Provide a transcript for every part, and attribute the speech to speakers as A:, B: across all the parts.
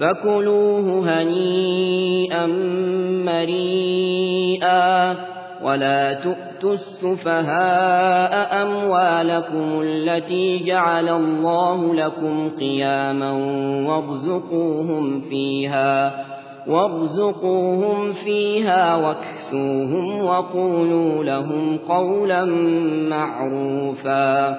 A: فكلوه هنيئا مريئا ولا تؤتوا السفهاء أموالكم التي جعل الله لكم قياما وارزقوهم فيها وارزقوهم فيها واكسوهم وقولوا لهم قولا معروفا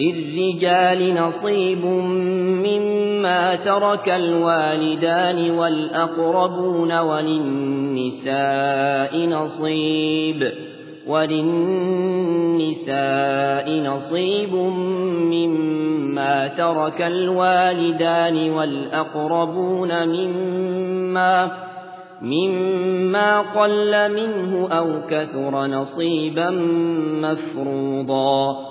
A: للرجال نصيب مما ترك الوالدان والأقربون وللنساء نصيب وللنساء نصيب مما ترك الوالدان والأقربون مما مما قل منه أو كثر نصيبا مفروضا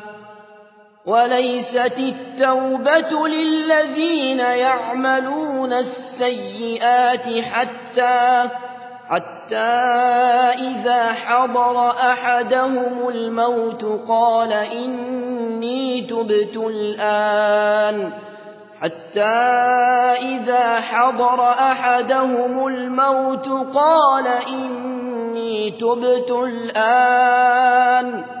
A: وليست التوبة للذين يعملون السيئات حتى حتى إذا حضر أحدهم الموت قال إني تبت الآن. حتى إذا حضر أحدهم الموت قال إني تبت الآن.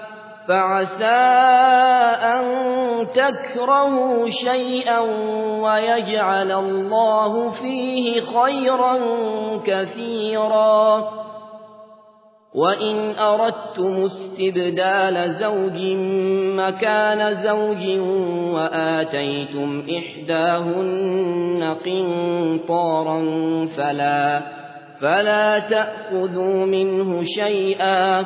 A: فعسى أن تكرهوا شيئا ويجعل الله فيه خيرا كثيرا. وإن أردتم استبدال زوج مكان زوج وآتيتم إحداهن قنطارا فلا, فلا تأخذوا منه شيئا.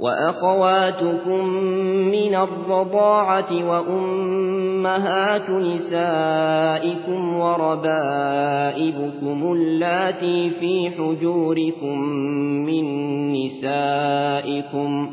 A: وأخواتكم من الرضاعة وأمهات نسائكم وربائبكم اللاتي في حجوركم من نسائكم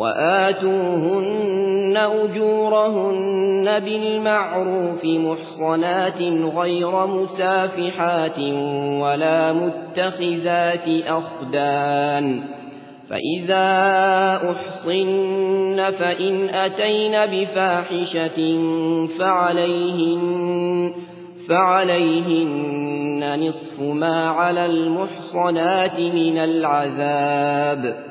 A: وآتوهن أجورهن بالمعروف محصنات غير مسافحات ولا متخذات أخدان فإذا أحصن فإن أتين بفاحشة فعليهن, فعليهن نصف ما على المحصنات من العذاب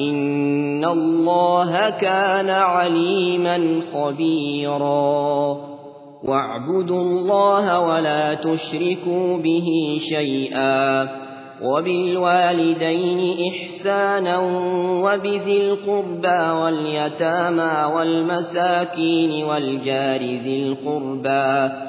A: إن الله كان عليما خبيرا. واعبدوا الله ولا تشركوا به شيئا. وبالوالدين إحسانا وبذي القربى واليتامى والمساكين والجار ذي القربى.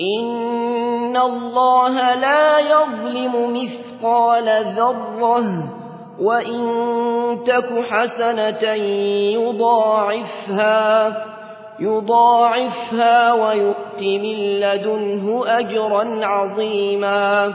A: إن الله لا يظلم مثقال ذرة وإن تك حسنة يضاعفها يضاعفها ويؤت من لدنه أجرا عظيما.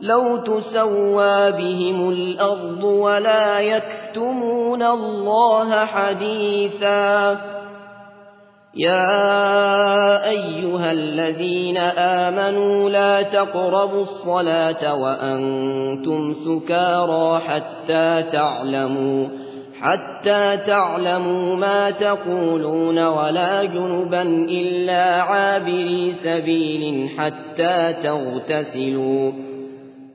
A: لو تسوى بهم الأرض ولا يكتمون الله حديثا يا أيها الذين آمنوا لا تقربوا الصلاة وأنتم سكارى حتى تعلموا حتى تعلموا ما تقولون ولا جنبا إلا عابري سبيل حتى تغتسلوا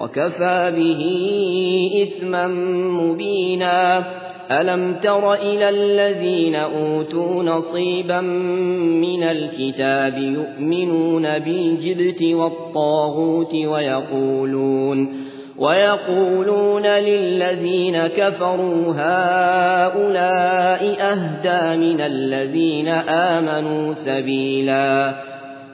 A: وكفى به إثما مبينا. ألم تر إلى الذين أوتوا نصيبا من الكتاب يؤمنون بالجبت والطاغوت ويقولون ويقولون للذين كفروا هؤلاء أهدى من الذين آمنوا سبيلا.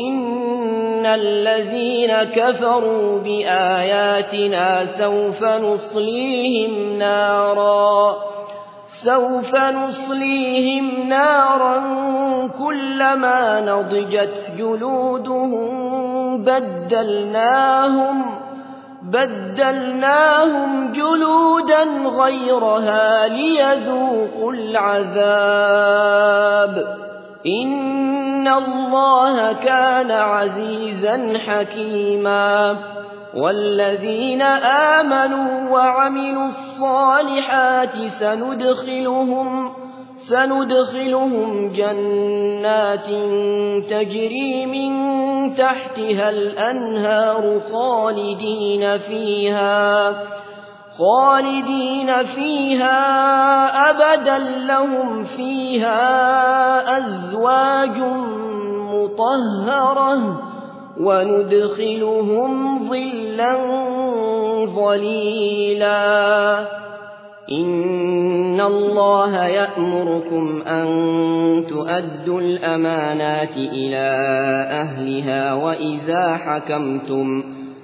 A: إن الذين كفروا بآياتنا سوف نصليهم نارا سوف نصليهم نارا كلما نضجت جلودهم بدلناهم بدلناهم جلودا غيرها ليذوقوا العذاب إن الله كان عزيزا حكيما والذين آمنوا وعملوا الصالحات سندخلهم سندخلهم جنات تجري من تحتها الأنهار خالدين فيها خالدين فيها أبدا لهم فيها أزواج مطهرة وندخلهم ظلا ظليلا. إن الله يأمركم أن تؤدوا الأمانات إلى أهلها وإذا حكمتم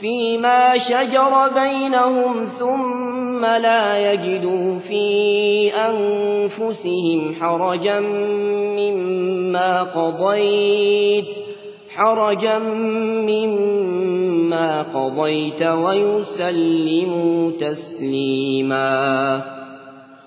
A: فيما شجر بينهم ثم لا يجدوا في أنفسهم حرجا مما قضيت حرجا مما قضيت ويسلموا تسليما.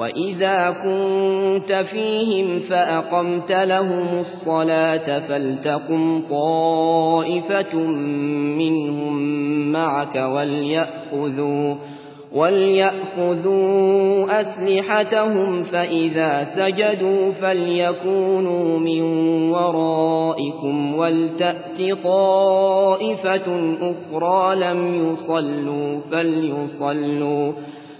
A: وإذا كنت فيهم فأقمت لهم الصلاة فلتقم طائفة منهم معك وليأخذوا وليأخذوا أسلحتهم فإذا سجدوا فليكونوا من ورائكم ولتأت طائفة أخرى لم يصلوا فليصلوا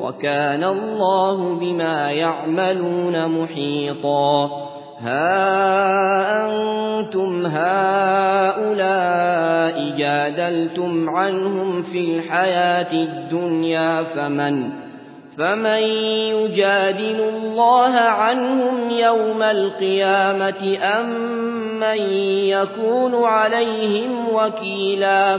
A: وكان الله بما يعملون محيطا. ها أنتم هؤلاء جادلتم عنهم في الحياة الدنيا فمن؟ فمن يجادل الله عنهم يوم القيامة أم من يكون عليهم وكيلا؟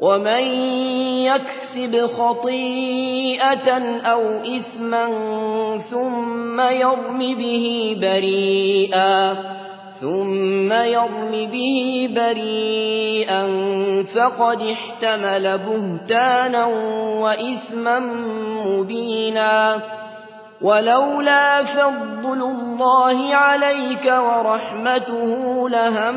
A: ومن يكسب خطيئة أو إثما ثم يرم به بريئا ثم يرم به بريئا فقد احتمل بهتانا وإثما مبينا ولولا فضل الله عليك ورحمته لهم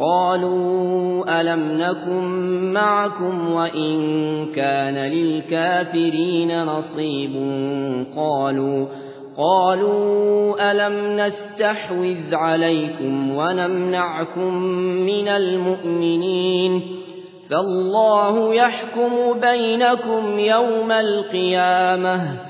A: قالوا ألم نكن معكم وإن كان للكافرين نصيب قالوا قالوا ألم نستحوذ عليكم ونمنعكم من المؤمنين فالله يحكم بينكم يوم القيامة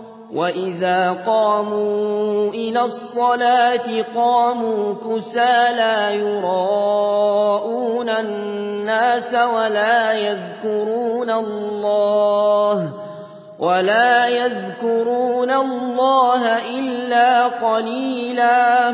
A: وإذا قاموا إلى الصلاة قاموا كسالى يراءون الناس ولا يذكرون الله ولا يذكرون الله إلا قليلا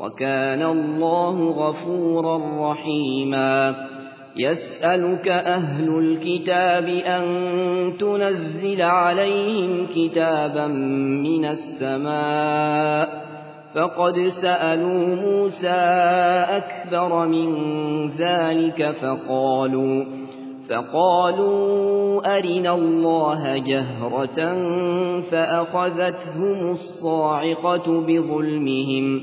A: وكان الله غفورا رحيما. يسألك أهل الكتاب أن تنزل عليهم كتابا من السماء. فقد سألوا موسى أكثر من ذلك فقالوا فقالوا أرنا الله جهرة فأخذتهم الصاعقة بظلمهم.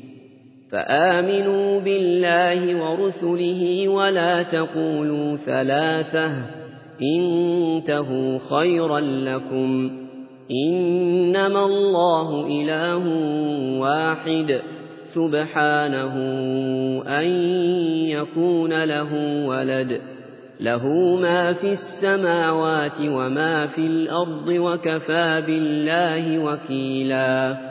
A: فآمنوا بالله ورسله ولا تقولوا ثلاثة انتهوا خيرا لكم إنما الله إله واحد سبحانه أن يكون له ولد له ما في السماوات وما في الأرض وكفى بالله وكيلا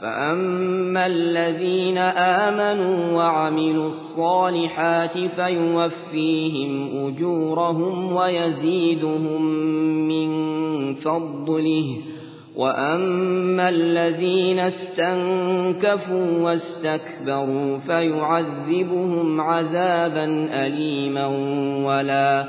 A: فأما الذين آمنوا وعملوا الصالحات فيوفيهم أجورهم ويزيدهم من فضله وأما الذين استنكفوا واستكبروا فيعذبهم عذابا أليما ولا,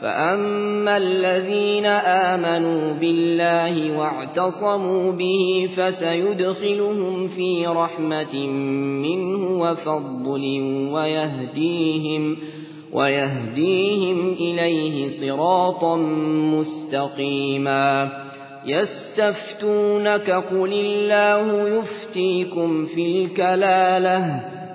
B: فأما الذين آمنوا بالله واعتصموا به فسيدخلهم في رحمة منه وفضل ويهديهم ويهديهم إليه صراطا مستقيما يستفتونك قل الله يفتيكم في الكلاله